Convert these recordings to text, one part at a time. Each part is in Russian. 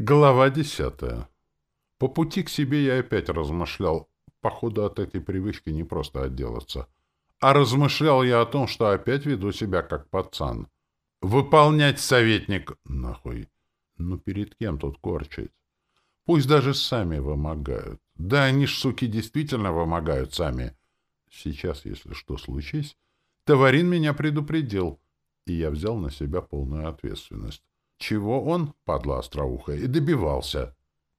Глава десятая. По пути к себе я опять размышлял. Походу, от этой привычки не просто отделаться. А размышлял я о том, что опять веду себя как пацан. Выполнять советник... Нахуй. Ну, перед кем тут корчить? Пусть даже сами вымогают. Да они ж, суки, действительно вымогают сами. Сейчас, если что случись, Товарин меня предупредил, и я взял на себя полную ответственность. Чего он, падла остроухая, и добивался.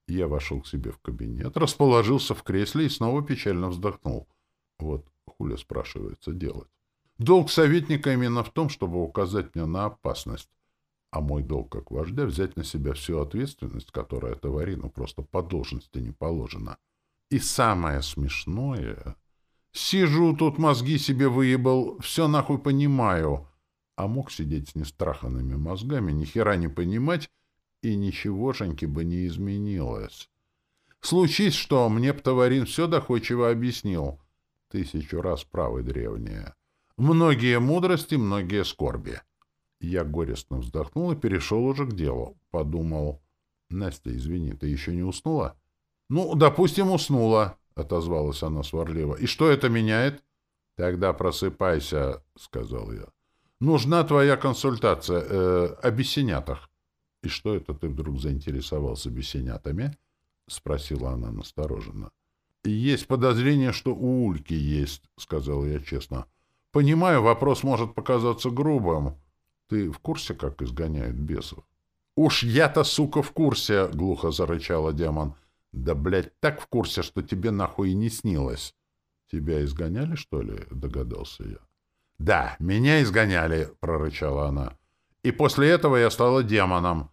Я вошел к себе в кабинет, расположился в кресле и снова печально вздохнул. Вот хуля спрашивается делать. Долг советника именно в том, чтобы указать мне на опасность. А мой долг как вождя — взять на себя всю ответственность, которая товарину просто по должности не положена. И самое смешное... Сижу тут, мозги себе выебал, все нахуй понимаю а мог сидеть с нестраханными мозгами, ни хера не понимать, и ничегошеньки бы не изменилось. Случись, что мне б товарин все доходчиво объяснил. Тысячу раз правы древние. Многие мудрости, многие скорби. Я горестно вздохнул и перешел уже к делу. Подумал. Настя, извини, ты еще не уснула? Ну, допустим, уснула, отозвалась она сварливо. И что это меняет? Тогда просыпайся, сказал я. Нужна твоя консультация э, о бесенятах. — И что это ты вдруг заинтересовался бесенятами? — спросила она настороженно. — Есть подозрение, что у Ульки есть, — сказал я честно. — Понимаю, вопрос может показаться грубым. Ты в курсе, как изгоняют бесов? — Уж я-то, сука, в курсе, — глухо зарычала демон. — Да, блядь, так в курсе, что тебе нахуй и не снилось. — Тебя изгоняли, что ли? — догадался я. «Да, меня изгоняли», — прорычала она. «И после этого я стала демоном.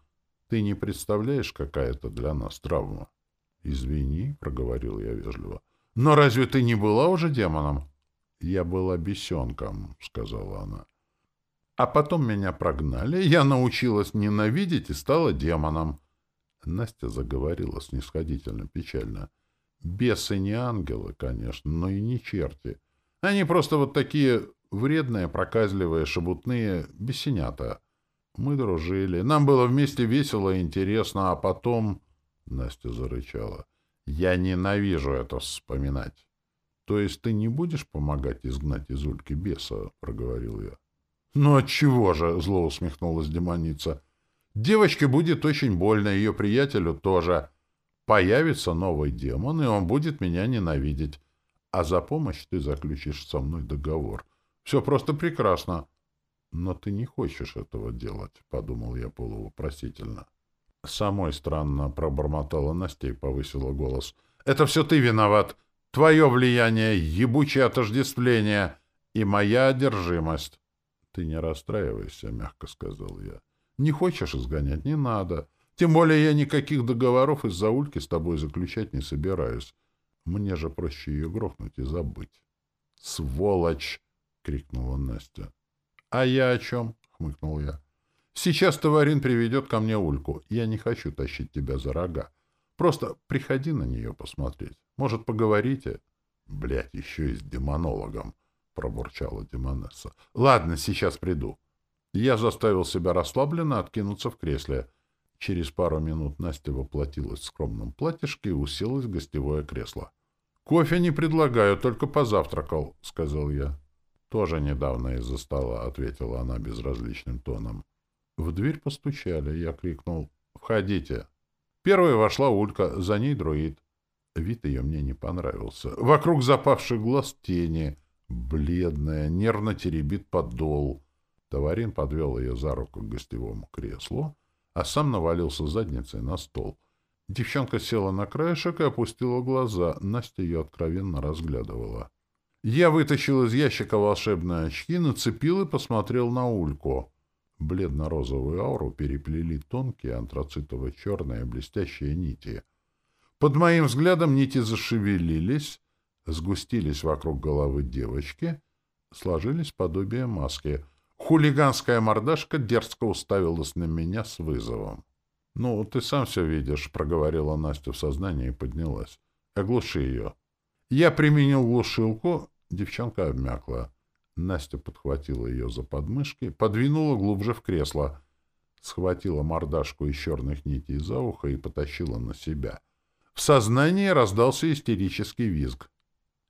Ты не представляешь, какая это для нас травма?» «Извини», — проговорил я вежливо. «Но разве ты не была уже демоном?» «Я была бесенком», — сказала она. «А потом меня прогнали, я научилась ненавидеть и стала демоном». Настя заговорила снисходительно печально. «Бесы не ангелы, конечно, но и не черти. Они просто вот такие Вредные, проказливые, шебутные, бесенята. Мы дружили. Нам было вместе весело и интересно, а потом... Настя зарычала. Я ненавижу это вспоминать. То есть ты не будешь помогать изгнать из Ульки беса? Проговорил я. Ну отчего же? Зло усмехнулась демоница. Девочке будет очень больно, ее приятелю тоже. Появится новый демон, и он будет меня ненавидеть. А за помощь ты заключишь со мной договор — все просто прекрасно. Но ты не хочешь этого делать, — подумал я полувопросительно. Самой странно пробормотала Настя и повысила голос. Это все ты виноват. Твое влияние, ебучее отождествление и моя одержимость. Ты не расстраивайся, — мягко сказал я. Не хочешь изгонять, не надо. Тем более я никаких договоров из-за ульки с тобой заключать не собираюсь. Мне же проще ее грохнуть и забыть. Сволочь! Крикнула Настя. А я о чем? хмыкнул я. Сейчас товарин приведет ко мне Ульку. Я не хочу тащить тебя за рога. Просто приходи на нее посмотреть. Может, поговорите? Блять, еще и с демонологом, пробурчала демонесса. Ладно, сейчас приду. Я заставил себя расслабленно откинуться в кресле. Через пару минут Настя воплотилась в скромном платьишке и уселась в гостевое кресло. «Кофе не предлагаю, только позавтракал», — сказал я. «Тоже недавно из-за стола», — ответила она безразличным тоном. В дверь постучали. Я крикнул «Входите». Первой вошла Улька, за ней друид. Вид ее мне не понравился. Вокруг запавших глаз тени. Бледная, нервно теребит подол. Товарин подвел ее за руку к гостевому креслу, а сам навалился задницей на стол. Девчонка села на краешек и опустила глаза. Настя ее откровенно разглядывала. Я вытащил из ящика волшебные очки, нацепил и посмотрел на Ульку. Бледно-розовую ауру переплели тонкие антрацитово-черные блестящие нити. Под моим взглядом нити зашевелились, сгустились вокруг головы девочки, сложились подобие маски. Хулиганская мордашка дерзко уставилась на меня с вызовом. — Ну, ты сам все видишь, — проговорила Настя в сознании и поднялась. — Оглуши ее. Я применил глушилку, девчонка обмякла. Настя подхватила ее за подмышки, подвинула глубже в кресло. Схватила мордашку из черных нитей за ухо и потащила на себя. В сознании раздался истерический визг.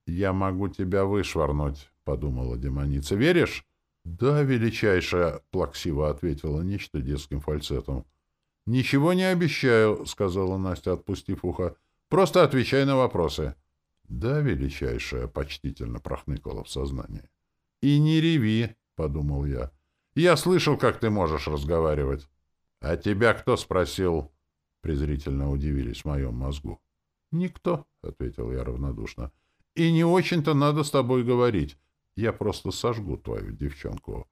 «Я могу тебя вышвырнуть», — подумала демоница. «Веришь?» «Да, величайшая», — плаксиво ответила нечто детским фальцетом. «Ничего не обещаю», — сказала Настя, отпустив ухо. «Просто отвечай на вопросы». «Да, величайшая», — почтительно прохныкала в сознании. «И не реви», — подумал я. «Я слышал, как ты можешь разговаривать». «А тебя кто спросил?» — презрительно удивились в моем мозгу. «Никто», — ответил я равнодушно. «И не очень-то надо с тобой говорить. Я просто сожгу твою девчонку».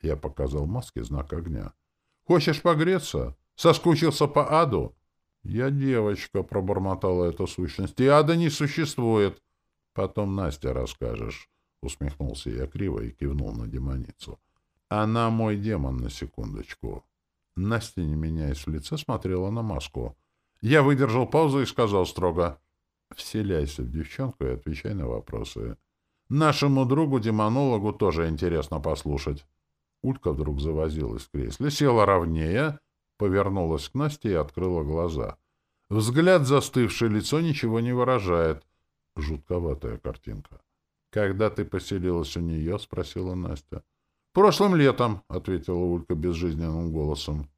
Я показал маске знак огня. «Хочешь погреться? Соскучился по аду?» «Я девочка», — пробормотала эта сущность, — «и ада не существует». «Потом Настя расскажешь», — усмехнулся я криво и кивнул на демоницу. «Она мой демон, на секундочку». Настя, не меняясь в лице, смотрела на маску. Я выдержал паузу и сказал строго, «Вселяйся в девчонку и отвечай на вопросы. Нашему другу-демонологу тоже интересно послушать». Улька вдруг завозилась в кресле, села ровнее повернулась к Насте и открыла глаза. Взгляд, застывшее лицо, ничего не выражает. Жутковатая картинка. «Когда ты поселилась у нее?» — спросила Настя. «Прошлым летом», — ответила Улька безжизненным голосом.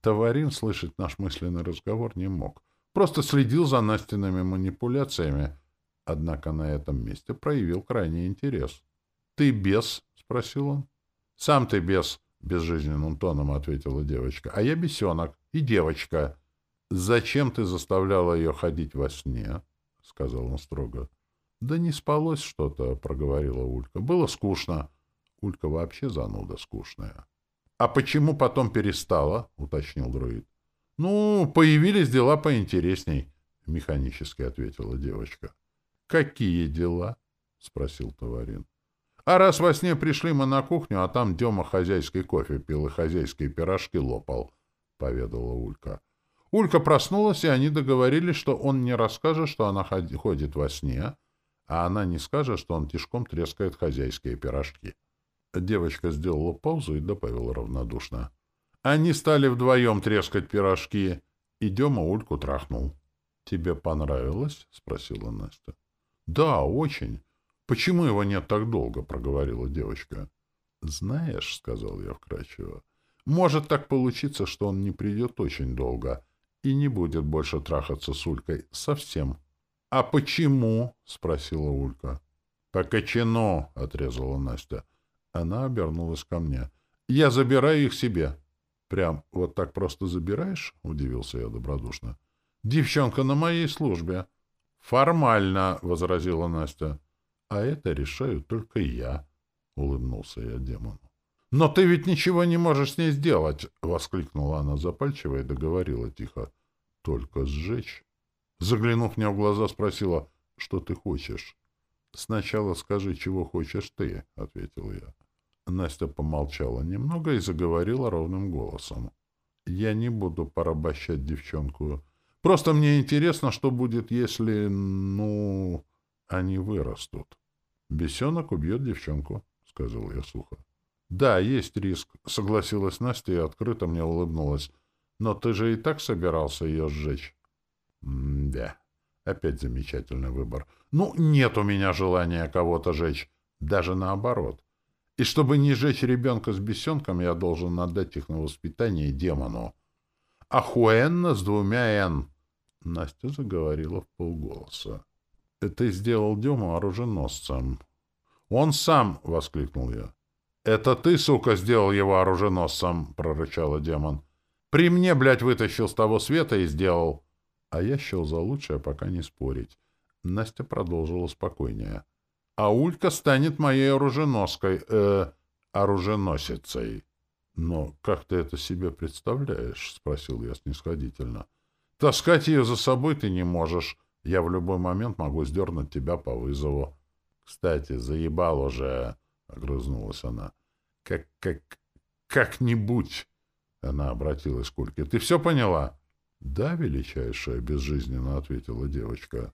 Товарин слышать наш мысленный разговор не мог. Просто следил за Настиными манипуляциями. Однако на этом месте проявил крайний интерес. «Ты бес?» — спросил он. «Сам ты бес», безжизненным тоном ответила девочка. А я бесенок и девочка. Зачем ты заставляла ее ходить во сне? сказал он строго. Да не спалось что-то, проговорила Улька. Было скучно. Улька вообще зануда скучная. А почему потом перестала? уточнил друид. Ну, появились дела поинтересней, механически ответила девочка. Какие дела? спросил Товарин. А раз во сне пришли мы на кухню, а там Дема хозяйский кофе пил и хозяйские пирожки лопал, — поведала Улька. Улька проснулась, и они договорились, что он не расскажет, что она ходит во сне, а она не скажет, что он тишком трескает хозяйские пирожки. Девочка сделала паузу и добавила равнодушно. Они стали вдвоем трескать пирожки, и Дема Ульку трахнул. — Тебе понравилось? — спросила Настя. — Да, очень. «Почему его нет так долго?» — проговорила девочка. «Знаешь», — сказал я вкрадчиво, — «может так получиться, что он не придет очень долго и не будет больше трахаться с Улькой совсем». «А почему?» — спросила Улька. «По кочану», — отрезала Настя. Она обернулась ко мне. «Я забираю их себе». «Прям вот так просто забираешь?» — удивился я добродушно. «Девчонка на моей службе». «Формально», — возразила Настя. А это решаю только я, — улыбнулся я демону. — Но ты ведь ничего не можешь с ней сделать! — воскликнула она запальчиво и договорила тихо. — Только сжечь. Заглянув мне в глаза, спросила, — что ты хочешь? — Сначала скажи, чего хочешь ты, — ответил я. Настя помолчала немного и заговорила ровным голосом. — Я не буду порабощать девчонку. Просто мне интересно, что будет, если, ну... Они вырастут. Бесенок убьет девчонку, — сказал я сухо. — Да, есть риск, — согласилась Настя и открыто мне улыбнулась. — Но ты же и так собирался ее сжечь. — Да, опять замечательный выбор. Ну, нет у меня желания кого-то жечь. Даже наоборот. И чтобы не жечь ребенка с бесенком, я должен отдать их на воспитание демону. А Хуэнна с двумя «Н». Настя заговорила в полголоса. Ты сделал Дему оруженосцем. Он сам, — воскликнул я. Это ты, сука, сделал его оруженосцем, — прорычала демон. При мне, блядь, вытащил с того света и сделал. А я счел за лучшее пока не спорить. Настя продолжила спокойнее. А Улька станет моей оруженоской, э, оруженосицей. Но как ты это себе представляешь? — спросил я снисходительно. — Таскать ее за собой ты не можешь. Я в любой момент могу сдернуть тебя по вызову. Кстати, заебал уже, — огрызнулась она. Как, как, как-нибудь, — она обратилась к Ульке. Ты все поняла? Да, величайшая, — безжизненно ответила девочка.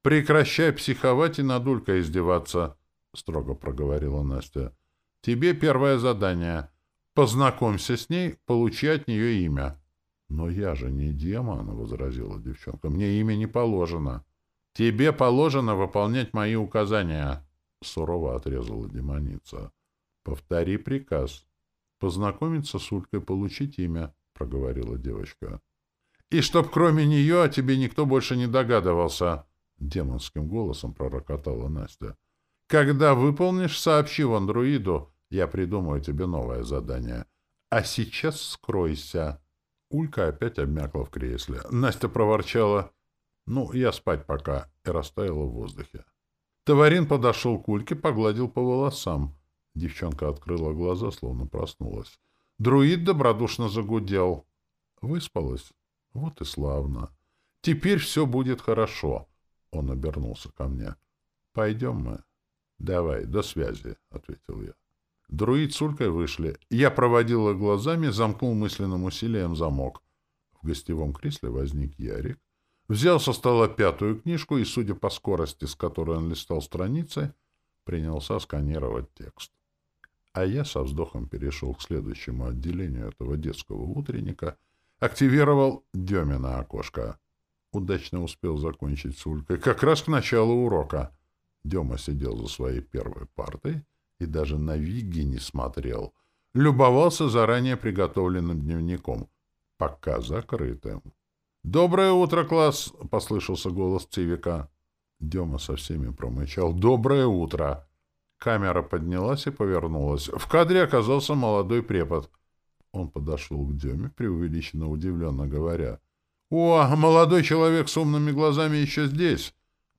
Прекращай психовать и над Улькой издеваться, — строго проговорила Настя. Тебе первое задание. Познакомься с ней, получи от нее имя. — Но я же не демон, — возразила девчонка. — Мне имя не положено. — Тебе положено выполнять мои указания, — сурово отрезала демоница. — Повтори приказ. Познакомиться с Улькой, получить имя, — проговорила девочка. — И чтоб кроме нее о тебе никто больше не догадывался, — демонским голосом пророкотала Настя. — Когда выполнишь, сообщи в андроиду, я придумаю тебе новое задание. А сейчас скройся. Улька опять обмякла в кресле. Настя проворчала. «Ну, я спать пока», и растаяла в воздухе. Товарин подошел к Ульке, погладил по волосам. Девчонка открыла глаза, словно проснулась. Друид добродушно загудел. Выспалась? Вот и славно. Теперь все будет хорошо. Он обернулся ко мне. Пойдем мы. Давай, до связи, — ответил я. Друид с Улькой вышли. Я проводила глазами, замкнул мысленным усилием замок. В гостевом кресле возник Ярик. Взял со стола пятую книжку и, судя по скорости, с которой он листал страницы, принялся сканировать текст. А я со вздохом перешел к следующему отделению этого детского утренника, активировал Демина окошко. Удачно успел закончить с Улькой как раз к началу урока. Дема сидел за своей первой партой — и даже на Вигги не смотрел. Любовался заранее приготовленным дневником, пока закрытым. «Доброе утро, класс!» — послышался голос Цивика. Дема со всеми промычал. «Доброе утро!» Камера поднялась и повернулась. В кадре оказался молодой препод. Он подошел к Деме, преувеличенно удивленно говоря. «О, молодой человек с умными глазами еще здесь!»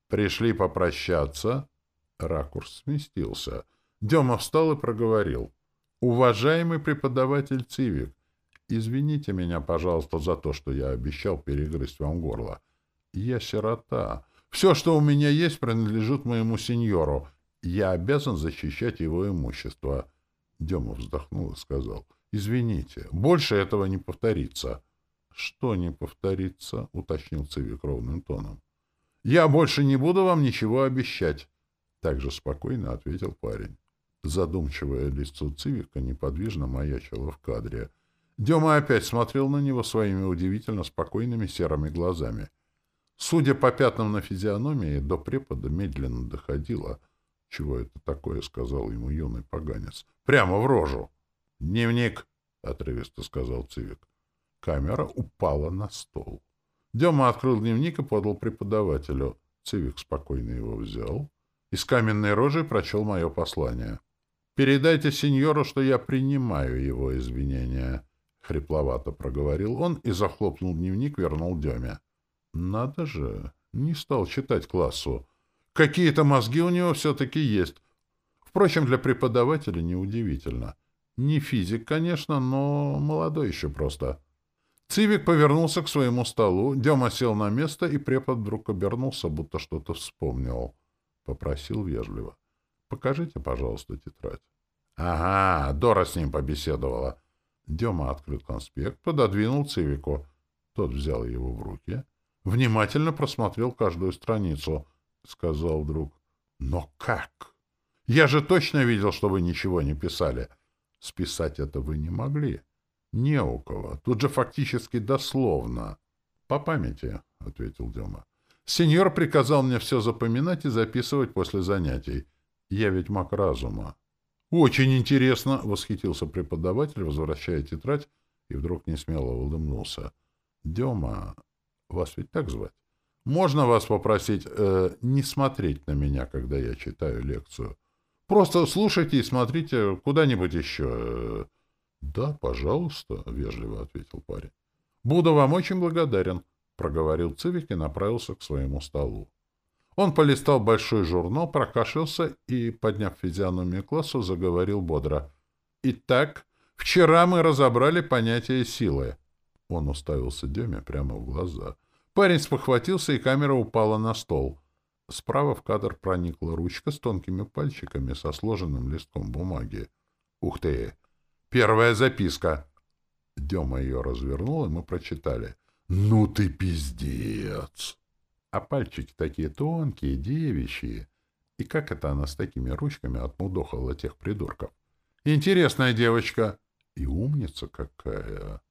«Пришли попрощаться?» Ракурс сместился. Дема встал и проговорил. «Уважаемый преподаватель Цивик, извините меня, пожалуйста, за то, что я обещал перегрызть вам горло. Я сирота. Все, что у меня есть, принадлежит моему сеньору. Я обязан защищать его имущество». Дема вздохнул и сказал. «Извините, больше этого не повторится». «Что не повторится?» — уточнил Цивик ровным тоном. «Я больше не буду вам ничего обещать», — также спокойно ответил парень. Задумчивое лицо Цивика неподвижно маячило в кадре. Дема опять смотрел на него своими удивительно спокойными серыми глазами. Судя по пятнам на физиономии, до препода медленно доходило. «Чего это такое?» — сказал ему юный поганец. «Прямо в рожу!» «Дневник!» — отрывисто сказал Цивик. Камера упала на стол. Дема открыл дневник и подал преподавателю. Цивик спокойно его взял и с каменной рожей прочел мое послание. Передайте сеньору, что я принимаю его извинения. Хрипловато проговорил он и захлопнул дневник, вернул Деме. Надо же, не стал читать классу. Какие-то мозги у него все-таки есть. Впрочем, для преподавателя неудивительно. Не физик, конечно, но молодой еще просто. Цивик повернулся к своему столу, Дема сел на место, и препод вдруг обернулся, будто что-то вспомнил. Попросил вежливо. Покажите, пожалуйста, тетрадь. Ага, Дора с ним побеседовала. Дема открыл конспект, пододвинул Цивику. Тот взял его в руки, внимательно просмотрел каждую страницу, сказал вдруг. Но как? Я же точно видел, что вы ничего не писали. Списать это вы не могли. Не у кого. Тут же фактически дословно. По памяти, — ответил Дема. Сеньор приказал мне все запоминать и записывать после занятий. Я ведь маг разума. Очень интересно, восхитился преподаватель, возвращая тетрадь, и вдруг несмело улыбнулся. Дема, вас ведь так звать? Можно вас попросить э, не смотреть на меня, когда я читаю лекцию? Просто слушайте и смотрите куда-нибудь еще. Да, пожалуйста, вежливо ответил парень. Буду вам очень благодарен, проговорил Цивик и направился к своему столу. Он полистал большой журнал, прокашлялся и, подняв физиономию классу, заговорил бодро. «Итак, вчера мы разобрали понятие силы». Он уставился Деме прямо в глаза. Парень спохватился, и камера упала на стол. Справа в кадр проникла ручка с тонкими пальчиками со сложенным листком бумаги. «Ух ты! Первая записка!» Дема ее развернул, и мы прочитали. «Ну ты пиздец!» А пальчики такие тонкие, девичьи. И как это она с такими ручками отмудохала тех придурков? Интересная девочка. И умница какая!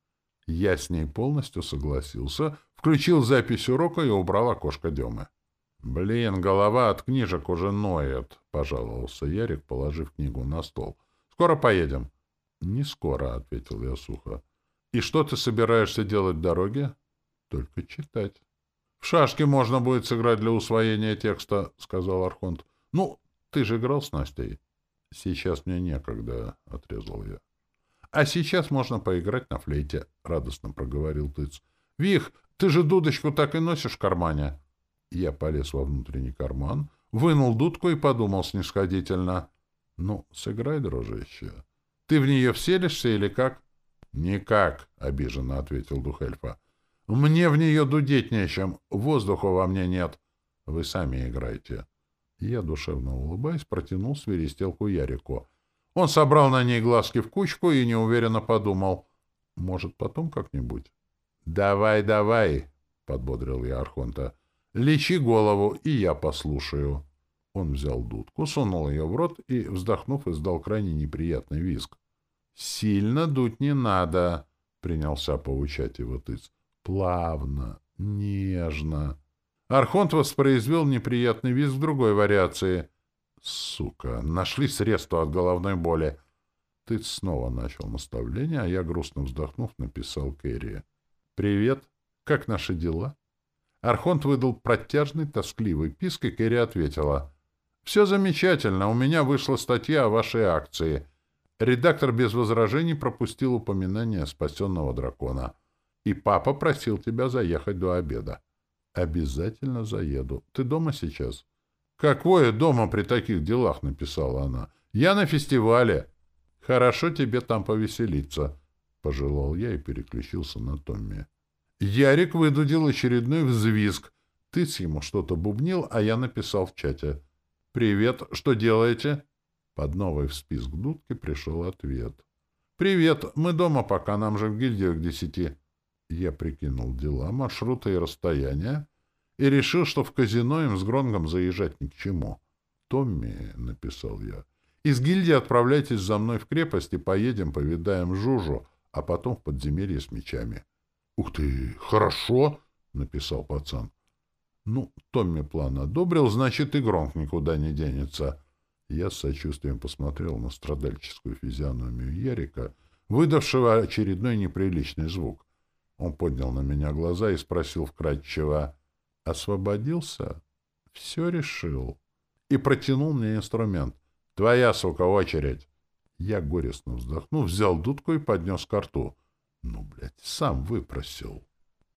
Я с ней полностью согласился, включил запись урока и убрал окошко Демы. «Блин, голова от книжек уже ноет», — пожаловался Ярик, положив книгу на стол. «Скоро поедем?» «Не скоро», — ответил я сухо. «И что ты собираешься делать в дороге?» «Только читать». «В шашки можно будет сыграть для усвоения текста», — сказал Архонт. «Ну, ты же играл с Настей». «Сейчас мне некогда», — отрезал я. «А сейчас можно поиграть на флейте», — радостно проговорил Тыц. «Вих, ты же дудочку так и носишь в кармане». Я полез во внутренний карман, вынул дудку и подумал снисходительно. «Ну, сыграй, дружище. Ты в нее вселишься или как?» «Никак», — обиженно ответил дух эльфа. «Мне в нее дудеть нечем, воздуха во мне нет. Вы сами играйте». Я, душевно улыбаясь, протянул свиристелку Ярику. Он собрал на ней глазки в кучку и неуверенно подумал. «Может, потом как-нибудь?» «Давай, давай!» — подбодрил я Архонта. «Лечи голову, и я послушаю». Он взял дудку, сунул ее в рот и, вздохнув, издал крайне неприятный визг. «Сильно дуть не надо», — принялся поучать его тыц. «Плавно, нежно». Архонт воспроизвел неприятный визг в другой вариации. «Сука, нашли средства от головной боли». Тыц снова начал наставление, а я, грустно вздохнув, написал Кэрри. «Привет. Как наши дела?» Архонт выдал протяжный, тоскливый писк, и Кэрри ответила. «Все замечательно. У меня вышла статья о вашей акции. Редактор без возражений пропустил упоминание спасенного дракона. И папа просил тебя заехать до обеда». «Обязательно заеду. Ты дома сейчас?» «Какое дома при таких делах?» — написала она. «Я на фестивале». «Хорошо тебе там повеселиться», — пожелал я и переключился на Томми. Ярик выдудил очередной взвизг. Тыц ему что-то бубнил, а я написал в чате. «Привет, что делаете?» Под новый всписк дудки пришел ответ. «Привет, мы дома пока, нам же в гильдию к десяти». Я прикинул дела, маршруты и расстояния и решил, что в казино им с Гронгом заезжать ни к чему. «Томми», — написал я, — «из гильдии отправляйтесь за мной в крепость и поедем, повидаем Жужу, а потом в подземелье с мечами». «Ух ты, хорошо!» — написал пацан. «Ну, Томми план одобрил, значит, и Гронк никуда не денется». Я с сочувствием посмотрел на страдальческую физиономию Ярика, выдавшего очередной неприличный звук. Он поднял на меня глаза и спросил вкратчиво, «Освободился?» «Все решил». И протянул мне инструмент. «Твоя, сука, очередь!» Я горестно вздохнув, взял дудку и поднес к рту. Ну, блядь, сам выпросил.